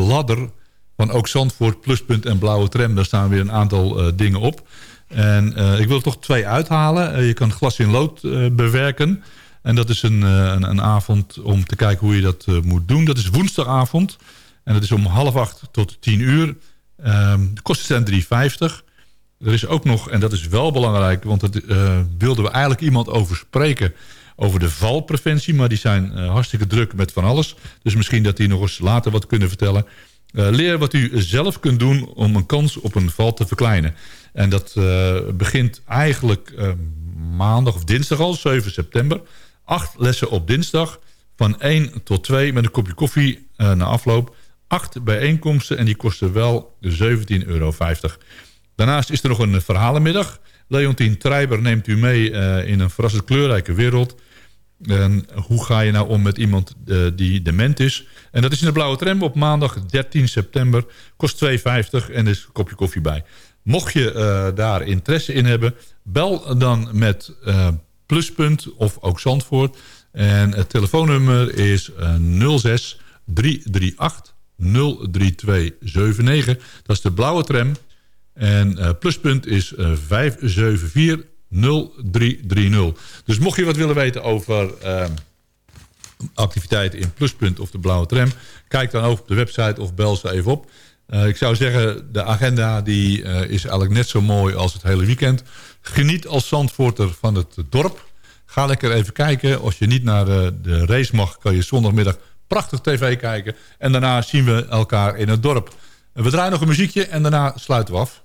ladder van ook Zandvoort, Pluspunt en Blauwe Tram. Daar staan weer een aantal eh, dingen op. En eh, ik wil er toch twee uithalen. Eh, je kan glas in lood bewerken. En dat is een, een, een avond om te kijken hoe je dat moet doen. Dat is woensdagavond. En dat is om half acht tot tien uur. Ehm, kosten zijn 3,50. Er is ook nog, en dat is wel belangrijk... want eh, wilden we eigenlijk iemand over spreken... over de valpreventie, maar die zijn eh, hartstikke druk met van alles. Dus misschien dat die nog eens later wat kunnen vertellen. Eh, leer wat u zelf kunt doen om een kans op een val te verkleinen. En dat eh, begint eigenlijk maandag of dinsdag al, 7 september. Acht lessen op dinsdag, van 1 tot 2 met een kopje koffie na afloop. Acht bijeenkomsten en die kosten wel 17,50 euro. Daarnaast is er nog een verhalenmiddag. Leontien Treiber neemt u mee in een verrassend kleurrijke wereld. En hoe ga je nou om met iemand eh, die dement is? En dat is in de Blauwe Tram op maandag 13 september. Kost 2,50 en er is een kopje koffie bij. Mocht je eh, daar interesse in hebben... bel dan met eh, Pluspunt of ook Zandvoort. En het telefoonnummer is eh, 06 338 03279. Dat is de Blauwe Tram. En Pluspunt is eh, 574 0330. Dus mocht je wat willen weten over uh, activiteiten in Pluspunt of de Blauwe Tram... kijk dan ook op de website of bel ze even op. Uh, ik zou zeggen, de agenda die, uh, is eigenlijk net zo mooi als het hele weekend. Geniet als Zandvoorter van het dorp. Ga lekker even kijken. Als je niet naar de, de race mag, kan je zondagmiddag prachtig tv kijken. En daarna zien we elkaar in het dorp. We draaien nog een muziekje en daarna sluiten we af.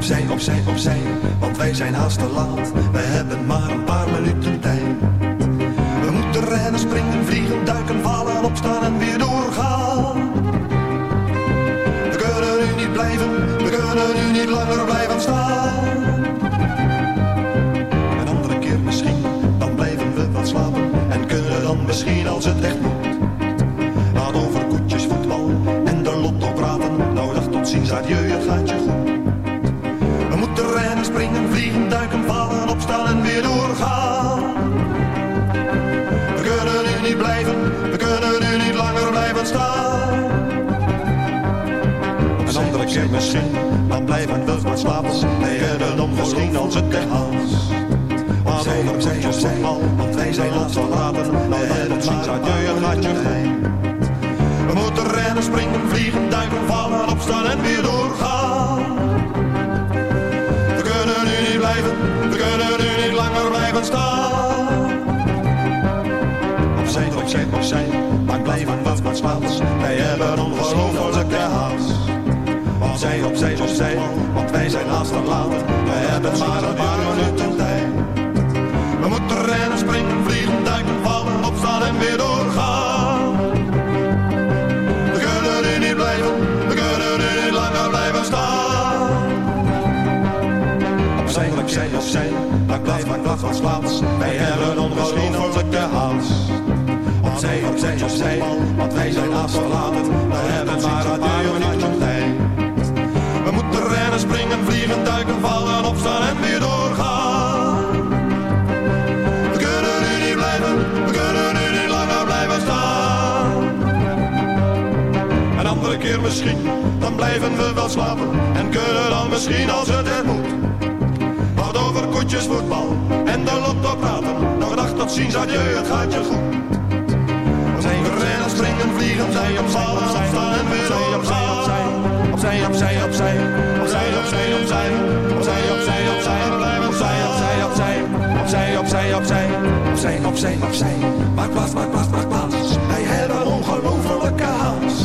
Opzij, opzij, opzij, want wij zijn haast te laat. Wij hebben maar een paar minuten tijd. Rennen, springen, vliegen, duiken, vallen, opstaan en weer doorgaan. We kunnen nu niet blijven, we kunnen nu niet langer blijven staan. Een andere keer misschien, dan blijven we wat slapen. En kunnen dan misschien als het echt moet. Laat over koetjes, voetbal en de lotto praten. Nou dag tot ziens, adieu, het gaat je goed. We moeten rennen, springen, vliegen, duiken, vallen, opstaan en weer doorgaan. Misschien, dan blijven we wat slapen. Wij hebben dan misschien als het echt haast. Over koetjes, voetbal, want wij zijn ons verlaten. Wij hebben ziens, adieu, het gaat je goed. We moeten rennen, springen, vliegen, duiken, vallen, opstaan en weer doorgaan. We kunnen nu niet blijven, we kunnen nu niet langer blijven staan. Opzij, opzij, opzij, maar blijven wat wat slaats. Wij hebben ongelofelijke haast. Opzij, opzij, opzij, want wij zijn haast te laat. Wij hebben maar een paar minuten tijd. We moeten rennen, springen, vliegen, duiken, vallen, opstaan en weer doorgaan. We kunnen nu niet blijven, we kunnen nu niet langer blijven staan. Opzij, opzij, opzij, maar blijf maar wat wat slaats. Wij hebben ongelofelijke haast. Opzij, opzij, opzij, want wij zijn afgelaten. We hebben maar een paar minuten tijd. Duiken, vallen, opstaan en weer doorgaan. We kunnen nu niet blijven, we kunnen nu niet langer blijven staan. Een andere keer misschien, dan blijven we wel slapen. En kunnen dan misschien als het er moet. Wat over koetjes, voetbal en de lotto praten. Nog dag tot ziens, adieu, het gaat je goed. Opzij, rennen, springen, vliegen, opzij, opzij, opstaan en weer doorgaan. Opzij, opzij, opzij, opzij, opzij, opzij, opzij, opzij, opzij, blijf opzij, opzij, opzij, opzij, opzij, opzij, opzij, opzij, opzij. Maak plaats, maak plaats, maak plaats. Wij hebben ongelofelijke haast.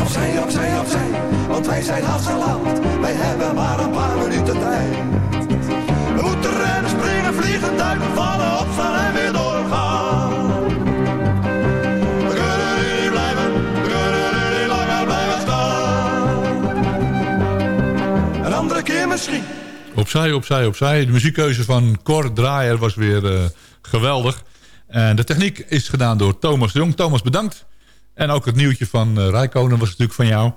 Opzij, opzij, opzij, want wij zijn haast te laat. Wij hebben maar een paar minuten tijd. We moeten rennen, springen, vliegen, duiken, vallen, opstaan en weer Opzij, opzij, opzij. De muziekkeuze van Cor Draaier was weer uh, geweldig. En de techniek is gedaan door Thomas Jong. Thomas, bedankt. En ook het nieuwtje van uh, Rijkonen was natuurlijk van jou.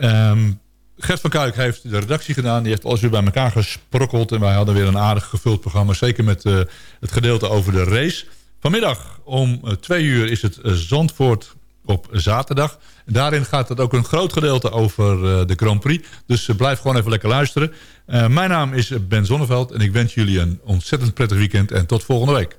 Um, Gert van Kuik heeft de redactie gedaan. Die heeft alles weer bij elkaar gesprokkeld. En wij hadden weer een aardig gevuld programma. Zeker met uh, het gedeelte over de race. Vanmiddag om twee uur is het Zandvoort op zaterdag. Daarin gaat het ook een groot gedeelte over uh, de Grand Prix. Dus blijf gewoon even lekker luisteren. mijn naam is Ben Zonneveld. En ik wens jullie een ontzettend prettig weekend. En tot volgende week.